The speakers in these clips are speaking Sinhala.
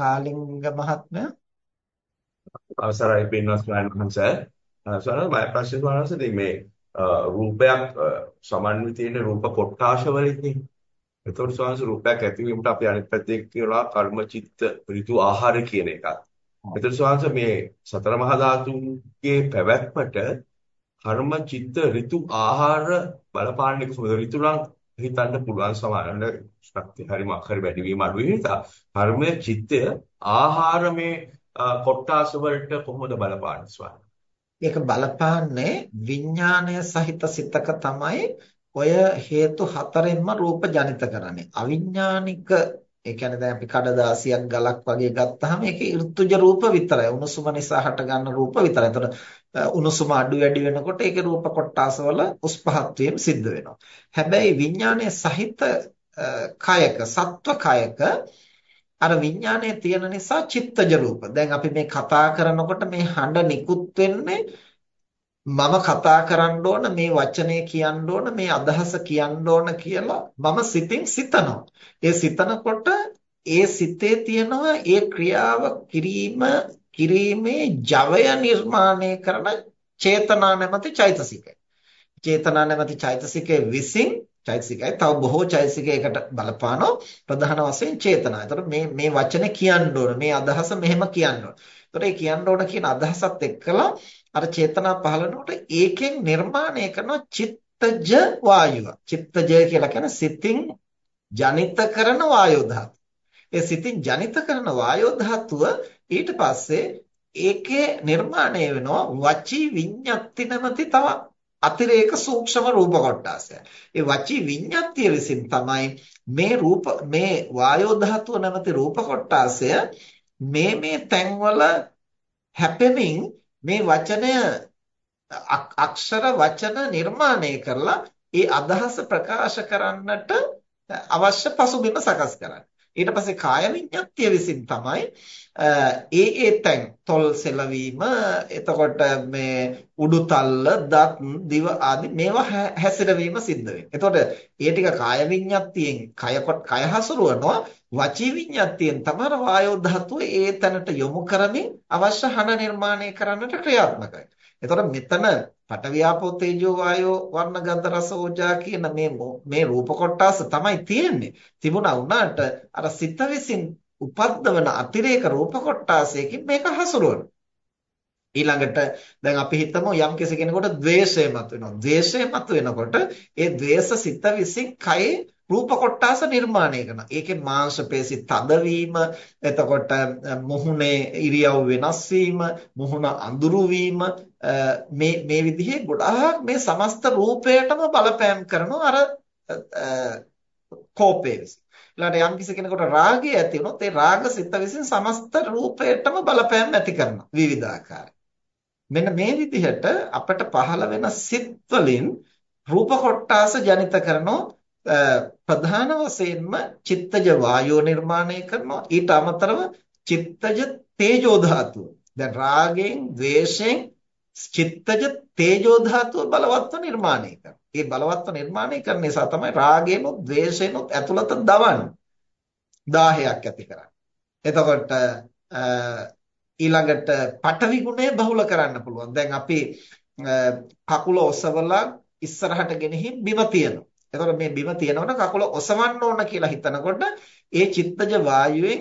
කාලිංග මහත්මයා. අවසරයි පින්වත් මහන්සේ සරල මම ප්‍රශ්න වහන්සේ මේ රූපයක් සමන්විතේන රූප කොටාශ වලින්නේ එතකොට ස්වාමීන් රූපයක් ඇතිවීමට අපි අනිත් පැත්තේ කියලා කර්ම චිත්ත ඍතු ආහාර කියන එකක්. එතකොට ස්වාමීන් මේ සතර මහා ධාතුන්ගේ පැවැත්මට කර්ම චිත්ත ඍතු ආහාර බලපාන්නේ කොහොමද? ඍතු නම් හිතන්න පුළුවන් සමානන ශක්තිය හරි මාකරි වැඩි වීම අඩු වෙන නිසා කර්මය චිත්තය ආහාරමේ කොට්ටාස වලට කොහොමද බලපාන්නේ ස්වාමී? ඒක බලපාන්නේ විඥාණය සහිත සිතක තමයි ඔය හේතු හතරෙන්ම රූප ජනිත කරන්නේ. අවිඥානික ඒ කියන්නේ දැන් අපි කඩදාසියක් ගලක් වගේ ගත්තාම ඒකේ ඍතුජ රූප විතරයි. උණුසුම නිසා හටගන්න රූප විතරයි. එතකොට උණුසුම අඩු වැඩි වෙනකොට ඒකේ රූප කොටාසවල උස් පහත් වීම සිද්ධ වෙනවා. හැබැයි විඥානයේ සහිත කයක සත්ව කයක අර විඥානයේ තියෙන නිසා චිත්තජ රූප. දැන් අපි මේ කතා කරනකොට මේ හඬ නිකුත් වෙන්නේ මම කතා කරන්න ඕන මේ වචනේ කියන්න ඕන මේ අදහස කියන්න ඕන කියලා මම සිතින් සිතනවා. ඒ සිතනකොට ඒ සිතේ තියෙනවා ඒ ක්‍රියාව කිරීම කිරීමේ ජවය නිර්මාණය කරන චේතනා නැමැති චෛතසිකය. චේතනා නැමැති චෛතසිකයේ විසින් චෛතසිකයි තව බොහෝ චෛතසිකයකට බලපානවා ප්‍රධාන වශයෙන් චේතනා. ඒතර මේ මේ වචනේ කියන්න ඕන මේ අදහස මෙහෙම කියන්න ඕන. ඒතර ඒ කියන්න ඕන කියන අදහසත් එක්කලා අර චේතනා පහළනකොට ඒකෙන් නිර්මාණය කරන චිත්තජ වායුව. චිත්තජ කියලා කියන්නේ සිතින් ජනිත කරන වායෝ ධාතුව. ඒ සිතින් ජනිත කරන වායෝ ධාතුව ඊට පස්සේ ඒකේ නිර්මාණය වෙනවා වචී විඤ්ඤාති නැමැති තව අතිරේක සූක්ෂම රූප කොටාසය. ඒ වචී විඤ්ඤාතිය විසින් තමයි මේ රූප මේ වායෝ ධාතුව නැමැති රූප කොටාසය මේ මේ තැන්වල හැපෙමින් මේ වචනය අක්ෂර වචන නිර්මාණය කරලා ඒ අදහස ප්‍රකාශ කරන්නට අවශ්‍ය පසුබිම සකස් කරන්නේ. ඊට පස්සේ කාය විඤ්ඤාතිය විසින් තමයි ඒ ඒ තැන් තොල් සෙලවීම එතකොට මේ උඩුතල්ල දත් දිව ආදී මේවා හැසිරවීම සිද්ධ වෙන්නේ. එතකොට ඒ ටික කාය විඤ්ඤාතියෙන් කය කය හසුරුවනවා වචී විඤ්ඤාතියෙන් තමයි වායෝ ධාතුව ඒ තැනට යොමු කරමින් අවශ්‍ය හන නිර්මාණය කරන්නට ක්‍රියාත්මකයි. එතකොට මෙතන පටවියාපෝ තේජෝ වායෝ වර්ණ ගන්ධ රස ඕජා කියන මේ මේ රූප කොටස් තමයි තියෙන්නේ. තිබුණා වුණාට අර සිත විසින් උපද්දවන අතිරේක රූප කොටාසයකින් මේක හසුරුවන. ඊළඟට දැන් අපි හිතමු යම් කෙනෙකුට ද්වේෂය මතුවෙනවා. ද්වේෂය මතුවෙනකොට ඒ ද්වේෂ සිත විසින් කයේ රූප කොටාස නිර්මාණය කරනවා. ඒකේ මාංශ පේශි තදවීම, එතකොට මුහුණේ ඉරියව් වෙනස් වීම, මුහුණ අඳුරු වීම මේ මේ විදිහේ ගොඩාක් මේ සමස්ත රූපයටම බලපෑම් කරනවා අර කෝපය විසින්. ඊළඟට යම් කිසි කෙනෙකුට රාගය ඇති වුණොත් ඒ රාග සිත විසින් සමස්ත රූපයටම බලපෑම් ඇති කරනවා විවිධාකාරයි. මෙන්න මේ විදිහට අපට පහළ වෙන සිත් වලින් රූප කොටාස ජනිත කරනෝ ප්‍රධාන වශයෙන්ම චිත්තජ වායෝ නිර්මාණය කරනවා ඊට අමතරව චිත්තජ තේජෝ ධාතුව. දැන් රාගෙන්, ద్వේෂෙන් චිත්තජ තේජෝ ධාතුව බලවත්ව නිර්මාණය කරනවා. ඒ බලවත්ව නිර්මාණය කරන නිසා තමයි රාගයනොත් ද්වේෂයනොත් ඇතුළත දවන්නේ. 10ක් ඇති කරන්නේ. එතකොට ඊළඟට පඨවි ගුණය බහුල කරන්න පුළුවන්. දැන් අපි කකුල ඔසවලා ඉස්සරහට ගෙනihin බිම තියනවා. එතකොට මේ බිම තියනකොට කකුල ඔසවන්න ඕන කියලා හිතනකොට ඒ චිත්තජ වායුවෙන්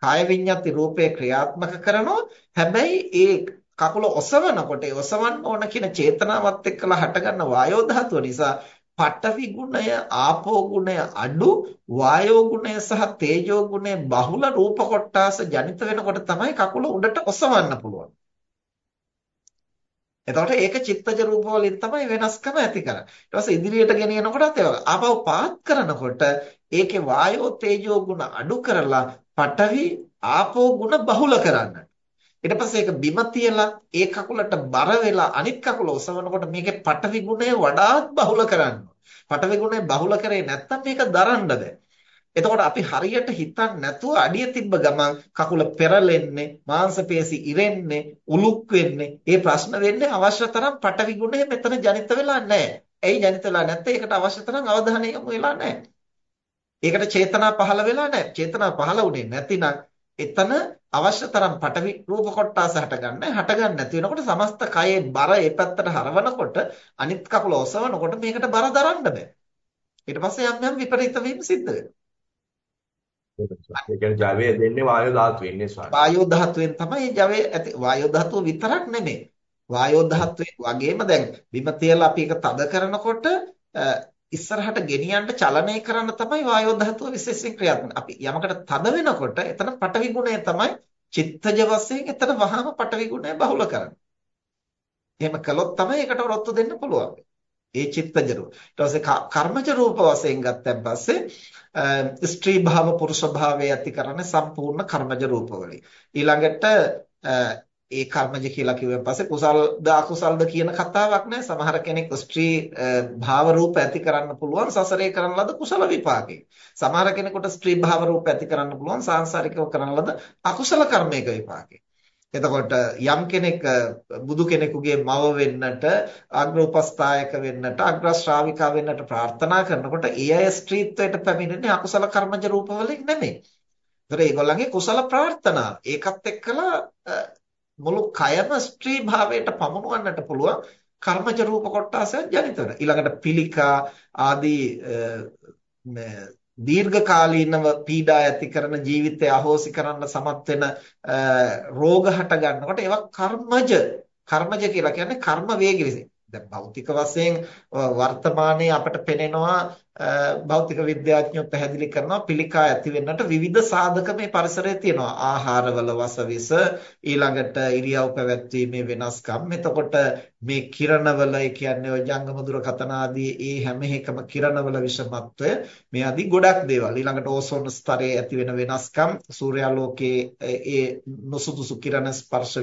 කාය විඤ්ඤාති රූපේ ක්‍රියාත්මක කරනවා. හැබැයි ඒ කකුල ඔසවනකොට ඒ ඔසවන්න ඕන කියන චේතනාවත් එක්කලා හටගන්න වායෝ ධාතුව නිසා පඨවි ගුණය ආපෝ ගුණය අඩු වායෝ ගුණය සහ තේජෝ ගුණය බහුල රූප කොටාස ජනිත වෙනකොට තමයි කකුල උඩට ඔසවන්න පුළුවන්. එතකොට ඒක චිත්තජ රූප වලින් තමයි වෙනස්කම ඇති කරන්නේ. ඊට පස්සේ ඉදිරියට ගෙනියනකොටත් ඒ වගේ. ආපහු පාත් කරනකොට ඒකේ වායෝ තේජෝ ගුණ අඩු කරලා පඨවි ආපෝ ගුණ බහුල කරන්නට. ඊට පස්සේ ඒක බිම තියලා ඒ කකුලට බර වෙලා අනිත් කකුල ඔසවනකොට මේකේ පටවි ගුණය වඩාත් බහුල කරන්න. පටවි ගුණය බහුල කරේ නැත්නම් මේක දරන්න බෑ. එතකොට අපි හරියට හිතන්නේ නැතුව අඩිය තිබ්බ ගමන් කකුල පෙරලෙන්නේ, මාංශපේශි ඉරෙන්නේ, උලුක් වෙන්නේ. මේ ප්‍රශ්න වෙන්නේ අවශ්‍ය තරම් පටවි ගුණය මෙතන ජනිත වෙලා නැහැ. ඇයි ජනිත වෙලා නැත්තේ? ඒකට අවශ්‍ය තරම් අවධානය යොමු වෙලා නැහැ. ඒකට චේතනා පහළ වෙලා නැහැ. චේතනා පහළ වුණේ නැතිනම් එතන අවශ්‍ය තරම් පටවි රූප කොටස හටගන්නේ හටගන්නේ නැති වෙනකොට සමස්ත කයේ බර ඒ පැත්තට හරවනකොට අනිත් කකුල ඔසවනකොට මේකට බර දරන්න බෑ. ඊට පස්සේ යම් යම් විපරීත වීම සිද්ධ වෙනවා. ඒ කියන්නේ ජවය දෙන්නේ වායෝ ධාතුවෙන් නේ ස්වාමී. වායෝ ධාතුවෙන් තමයි ජවය ඇති. වායෝ ධාතුව විතරක් නෙමෙයි. වායෝ ධාතුවේ වගේම දැන් බිම තියලා අපි ඒක තද කරනකොට ඉස්සරහට ගෙනියන්න චලනය කරන්න තමයි වායෝ ධාතුව විශේෂයෙන් ක්‍රියාත්මක. අපි යමකට තද වෙනකොට එතන පටවි ගුණය තමයි චිත්තජ වශයෙන් එතන වහාම පටවි ගුණය බහුල කරන්නේ. එහෙම කළොත් තමයි ඒකට රොත්තු දෙන්න පුළුවන්. ඒ චිත්තජ රූප. ඊට පස්සේ කර්මජ රූප වශයෙන් ගත්තන් පස්සේ ස්ත්‍රී භාව පුරුෂ භාවය ඇති කරන්නේ සම්පූර්ණ කර්මජ රූපවලින්. ඊළඟට ඒ කර්මජ කියලා කිව්වන් පස්සේ කුසල්ද අකුසල්ද කියන කතාවක් නෑ. සමහර කෙනෙක් ස්ත්‍රී භාව රූප ඇති කරන්න පුළුවන් සසරේ කරන ලද කුසල විපාකේ. සමහර කෙනෙකුට ස්ත්‍රී භාව රූප ඇති කරන්න පුළුවන් සාංශාරිකව කරන ලද අකුසල කර්මයක විපාකේ. එතකොට යම් කෙනෙක් බුදු කෙනෙකුගේ මව වෙන්නට අග්‍ර උපස්ථායක වෙන්නට අග්‍ර ශ්‍රාවිකා වෙන්නට ප්‍රාර්ථනා කරනකොට ඒ අය ස්ත්‍රීත්වයට පැමිණෙන්නේ අකුසල කර්මජ රූපවලින් නෙමෙයි. ඒතර ඒගොල්ලන්ගේ කුසල ප්‍රාර්ථනා ඒකත් එක්කලා මුළු කයම ස්ත්‍රී භාවයට පමුණවන්නට පුළුවන් කර්මජ රූප කොටසක් ජනිත වෙනවා. ඊළඟට පිළිකා ආදී දීර්ඝකාලීනව පීඩා ඇති කරන ජීවිතය අහෝසි කරන්න සමත් වෙන රෝග හට ගන්නකොට ඒවා කර්මජ කර්මජ කියලා කියන්නේ කර්ම වේග විසින් දැන් භෞතික වශයෙන් වර්තමානයේ අපට පෙනෙනවා භෞතික විද්‍යාඥයෝ පැහැදිලි කරනවා පිළිකා ඇති වෙන්නට විවිධ සාධක මේ පරිසරයේ තියෙනවා. ආහාරවල වසවිස ඊළඟට ඉරියව් පැවැත්වීමේ වෙනස්කම්. එතකොට මේ කිරණවල ඒ කියන්නේ ඔය ජංගම දුරකථන ආදී ඒ හැම එකම කිරණවල විෂමත්වය මේ ආදී ගොඩක් දේවල්. ඊළඟට ඕසෝන ස්තරයේ ඇති වෙන වෙනස්කම් සූර්යාලෝකයේ ඒ නොසුදුසු කිරණ ස්පර්ශ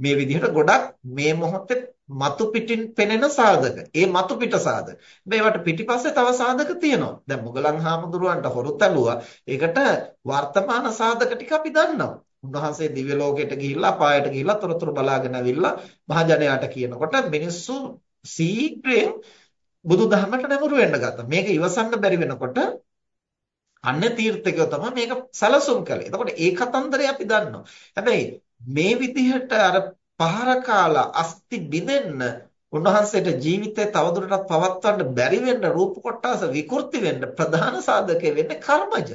මේ විදිහට ගොඩක් මේ මොහොතේ මතු පිටින් පෙනෙන සාධක. ඒ මතු පිට සාධක. මේවට පිටිපස්සේ තව සාධක තියෙනවා. දැන් මුගලන් හාමුදුරුවන්ට හොරු තැළුවා. ඒකට වර්තමාන සාධක ටික අපි දන්නවා. උන්වහන්සේ දිව්‍ය ලෝකයට ගිහිල්ලා අපායට ගිහිල්ලා තොරතුරු බලාගෙන ඇවිල්ලා මහජනයාට කියනකොට මිනිස්සු සීක්‍රයෙන් බුදුදහමට නැඹුරු වෙන්න ගත්තා. මේක ඉවසන්න බැරි වෙනකොට අන්න තීර්ථකයෝ තමයි මේක සැලසුම් කළේ. එතකොට ඒ කතන්දරය අපි දන්නවා. හැබැයි මේ විදිහට අර පහර කාලා අස්ති බිඳෙන්න උන්වහන්සේට ජීවිතය තවදුරටත් පවත්වන්න බැරි වෙන්න රූප කොටස විකෘති වෙන්න ප්‍රධාන සාධකය වෙන්නේ කර්මජ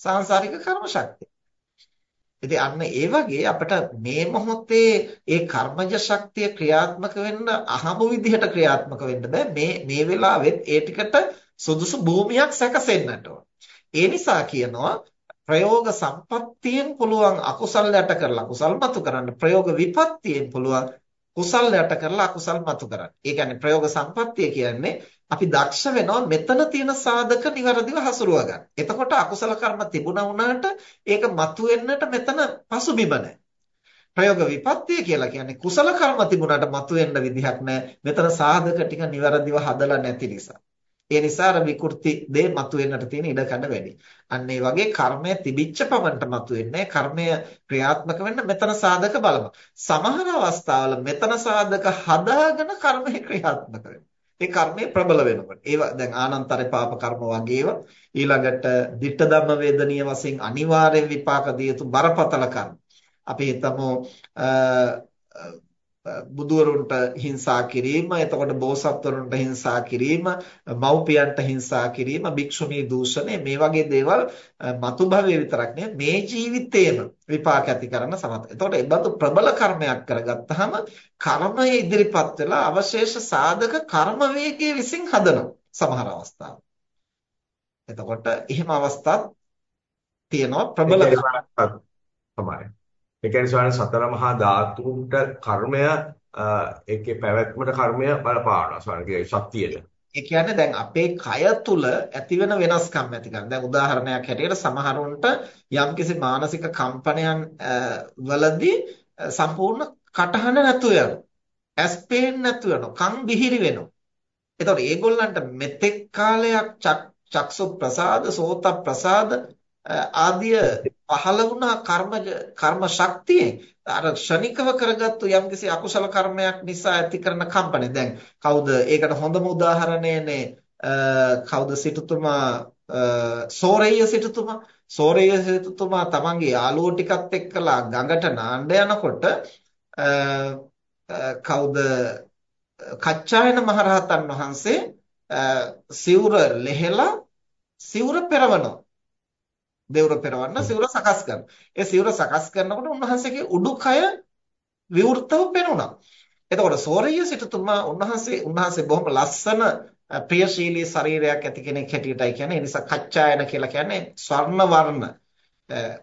සාංශාරික කර්ම ශක්තිය. ඉතින් අන්න ඒ වගේ අපිට මේ මොහොතේ ඒ කර්මජ ශක්තිය ක්‍රියාත්මක වෙන්න අහඹ විදිහට ක්‍රියාත්මක වෙන්න බෑ මේ මේ වෙලාවෙත් ඒ ටිකට සුදුසු භූමියක් සැකසෙන්නට ඒ නිසා කියනවා ප්‍රයෝග සම්පත්තියෙන් පුළුවන් අකුසල් යට කරලා කුසල් මතු කරන්න ප්‍රයෝග විපත්තියෙන් පුළුවන් කුසල් යට කරලා අකුසල් මතු කරන්න. ඒ කියන්නේ ප්‍රයෝග සම්පත්තිය කියන්නේ අපි දක්ෂ වෙනවා මෙතන තියෙන සාධක નિවරදිව හසුරුව ගන්න. එතකොට අකුසල කර්ම තිබුණා වුණාට ඒක මතුවෙන්නට මෙතන පසුබිම නැහැ. ප්‍රයෝග විපත්තිය කියලා කියන්නේ කුසල කර්ම තිබුණාට මතුවෙන්න විදිහක් නැහැ. මෙතන සාධක ටික નિවරදිව හදලා නැති නිසා. ඒ නිසා අර විකෘති දේ මතුවෙන්නට තියෙන ඉඩ කඩ වැඩි. අන්න ඒ වගේ කර්මය තිබිච්ච පමණට මතුවෙන්නේ කර්මය ක්‍රියාත්මක වෙන්න මෙතන සාධක බලමු. සමහර අවස්ථාවල මෙතන සාධක හදාගෙන කර්මය ක්‍රියාත්මක ඒ කර්මය ප්‍රබල වෙනකොට. ඒවා දැන් ආනන්තරේ පාප කර්ම වගේව ඊළඟට ditta ධම්ම වේදනීය වශයෙන් අනිවාර්යෙන් විපාක දිය යුතු බරපතල කර්ම. අපි හිතමු බුදුවරුන්ට හිංසා කිරීම, එතකොට බෝසත්වරුන්ට හිංසා කිරීම, මව්පියන්ට හිංසා කිරීම, භික්ෂුණී දූෂණය මේ වගේ දේවල් මතු භවයේ විතරක් නෙවෙයි මේ ජීවිතේම විපාක ඇති කරන සමත්. එතකොට ඒ බඳු ප්‍රබල කර්මයක් කරගත්තාම කර්මය ඉදිරිපත් වෙලා අවශේෂ සාධක කර්ම වේගයේ විසින් හදනවා සමහර අවස්ථාවල. එතකොට එහෙම අවස්ථාත් තියෙනවා ප්‍රබල තමයි. ඒ කියන්නේ ස්වාමීන් සතර මහා ධාතුන්ට කර්මය ඒකේ පැවැත්මට කර්මය බලපානවා ස්වාමීන් ශක්තියට. ඒ කියන්නේ දැන් අපේ කය තුල ඇතිවෙන වෙනස්කම් ඇති කරන. දැන් උදාහරණයක් හැටියට සමහරුන්ට යම්කිසි මානසික කම්පනයන් වලදී සම්පූර්ණ කටහඬ නැතුව යනවා. ඇස් පේන්නේ නැතුව යනවා. කන් බිහිරි වෙනවා. එතකොට ඒගොල්ලන්ට මෙතෙක් කාලයක් චක්සු ප්‍රසාද, සෝත ප්‍රසාද ආදිය පහළ වුණා කර්මජ කර්ම ශක්තියෙන්. අර ක්ෂණිකව කරගත්තු යම්කිසි අකුසල කර්මයක් නිසා ඇති කරන කම්පන. දැන් කවුද? ඒකට හොඳම උදාහරණයනේ කවුද සිටුතුමා? සෝරෙය්‍ය සිටුතුමා. සෝරෙය්‍ය සිටුතුමා තමන්ගේ යාළුවෝ ටිකත් එක්කලා ගඟට නාන්න යනකොට කවුද? කච්චායන මහරහතන් වහන්සේ සිවුර ලෙහෙලා සිවුර පෙරවනවා. දෙවුර පෙරවන්න සිවුර සකස් කරනවා. ඒ සිවුර සකස් කරනකොට උන්වහන්සේගේ උඩුකය විවෘතව පෙනුණා. එතකොට සෝරිය සිටුතුමා උන්වහන්සේ උන්වහන්සේ බොහොම ලස්සන ප්‍රියශීලී ශරීරයක් ඇති කෙනෙක් හැටියටයි කියන්නේ. ඒ නිසා කච්චායන කියලා කියන්නේ ස්වර්ණ වර්ණ.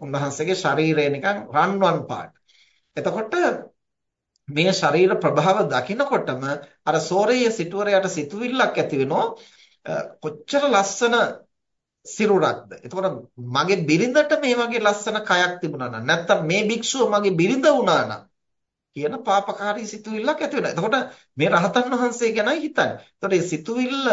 උන්වහන්සේගේ ශරීරය නිකන් රන්වන් පාට. එතකොට මේ ශරීර ප්‍රභාව දකිනකොටම අර සෝරේය සිටුවරයට සිතුවිල්ලක් ඇති වෙනවා කොච්චර ලස්සන සිරුරක්ද එතකොට මගේ බිරිඳට මේ වගේ ලස්සන කයක් තිබුණා නම් නැත්තම් මේ භික්ෂුව මගේ බිරිඳ වුණා නම් කියන පාපකාරී සිතුවිල්ලක් ඇති වෙනවා. එතකොට මේ රහතන් වහන්සේ ගැනයි හිතන්නේ. එතකොට මේ සිතුවිල්ල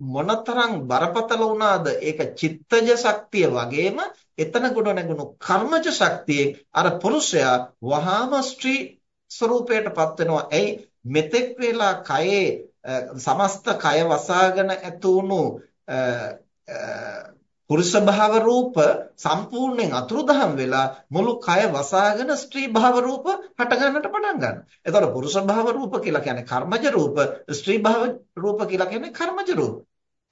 මොනතරම් බරපතල වුණාද ඒක චිත්තජ ශක්තිය වගේම එතන ගොඩ නැගුණු කර්මජ ශක්තියෙන් අර පුරුෂයා වහාම ස්ත්‍රී ස්වરૂපයටපත් වෙනවා. එයි මෙතෙක් වේලා කයේ සමස්ත කය වසාගෙන ඇතුණු පුරුෂ භාව රූප සම්පූර්ණයෙන් අතුරුදහන් වෙලා මුළු කය වසාගෙන ස්ත්‍රී භාව රූප හට ගන්නට පටන් ගන්නවා. එතකොට පුරුෂ භාව රූප කියලා කියන්නේ කර්මජ රූප, ස්ත්‍රී භාව රූප කියලා කියන්නේ කර්මජ රූප.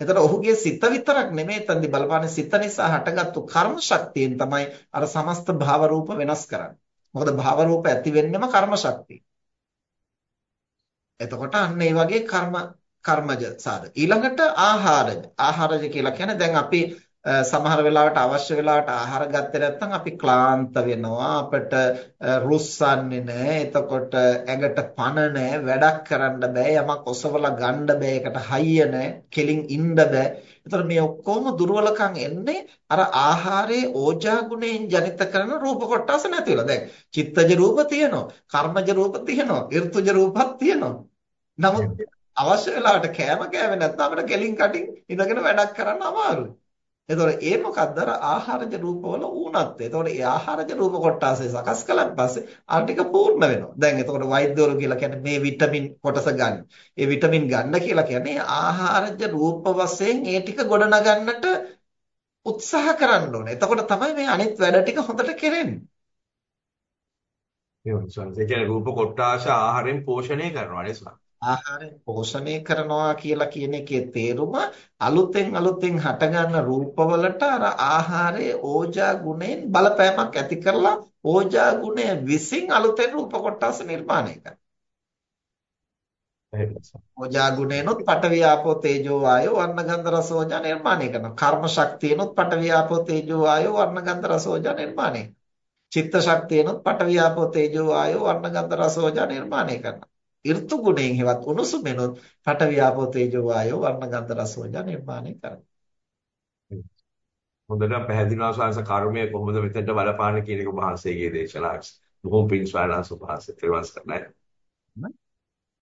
එතකොට ඔහුගේ සිත විතරක් නෙමෙයි තන්දි බලපාන සිත නිසා හටගත්තු කර්ම ශක්තියෙන් තමයි අර සමස්ත භාව රූප වෙනස් කරන්නේ. මොකද භාව රූප ඇති වෙන්නෙම කර්ම ශක්තිය. එතකොට අන්න ඒ වගේ කර්ම කර්මජ සාධක. ඊළඟට ආහාරජ. ආහාරජ කියලා කියන්නේ දැන් අපි සමහර වෙලාවට අවශ්‍ය වෙලාවට ආහාර ගත්තේ නැත්නම් අපි ක්ලාන්ත වෙනවා. අපිට රුස්සන්නේ නැහැ. එතකොට ඇඟට පණ නැහැ. වැඩක් කරන්න බෑ. යමක් ඔසවලා ගන්න බෑ. ඒකට හයිය නැහැ. කෙලින් ඉන්න බෑ. එතකොට මේ ඔක්කොම දුර්වලකම් එන්නේ අර ආහාරයේ ඕජා ගුණයෙන් ජනිත කරන රූප කොටස නැති වෙලා. දැන් චිත්තජ රූප තියෙනවා. කර්මජ රූප තියෙනවා. ඍතුජ රූපත් තියෙනවා. නමුත් අවශ්‍ය වෙලාවට කෑම කෑවේ නැත්නම් අපිට කෙලින් කටින් ඉඳගෙන වැඩක් කරන්න අමාරුයි එතකොට ඒ මොකද්ද අර ආහාරජ රූපවල ඌනත්වය. එතකොට ඒ ආහාරජ රූප කොටාසේ සකස් කළාන් පස්සේ ආ ටික පූර්ණ වෙනවා. දැන් එතකොට වෛද්‍යවරු කියලා කියන්නේ මේ විටමින් කොටස ගන්න. ඒ විටමින් ගන්න කියලා කියන්නේ ආහාරජ රූප වශයෙන් ඒ ටික ගොඩනගන්නට උත්සාහ කරන්න ඕනේ. එතකොට තමයි මේ අනිත් වැඩ ටික හොඳට කෙරෙන්නේ. ඒ වගේ ඒ කියන්නේ රූප කොටාශ ආහාරයෙන් පෝෂණය කරනවා නේද? ආහාරයෙන් පෝෂණය කරනවා කියලා කියන එකේ තේරුම අලුතෙන් අලුතෙන් හටගන්න රූපවලට අර ආහාරයේ ඕජා ගුණයෙන් බලපෑමක් ඇති කරලා ඕජා ගුණය විසින් අලුතෙන් රූප කොටස් නිර්මාණය කරනවා. ඕජා ගුණයනොත් පඨවි ආපෝ තේජෝ වායෝ වර්ණ ගන්ධ රස ඕජා නිර්මාණය කරනවා. කර්ම ශක්තියනොත් පඨවි ආපෝ තේජෝ වායෝ වර්ණ ගන්ධ රස ඕජා නිර්මාණය කරනවා. චිත්ත ශක්තියනොත් පඨවි ආපෝ තේජෝ වායෝ වර්ණ ගන්ධ රස ඕජා නිර්මාණය කරනවා. ඍතු ගුණයෙන් හෙවත් උණුසුමෙනොත් පඨවි ආපෝ තේජෝ වායෝ වර්ණ ගන්ධ රස ඕජා නිර්මාණය කරනවා. හොඳට පැහැදිලිව සංස කර්මය කොහොමද මෙතෙන්ට බලපාන්නේ කියන එක වහන්සේගේ දේශනාවක්. බොහොම පිං ස්වාමීන් වහන්සේ පහසේ ත්‍රිවංශ කරන්නේ.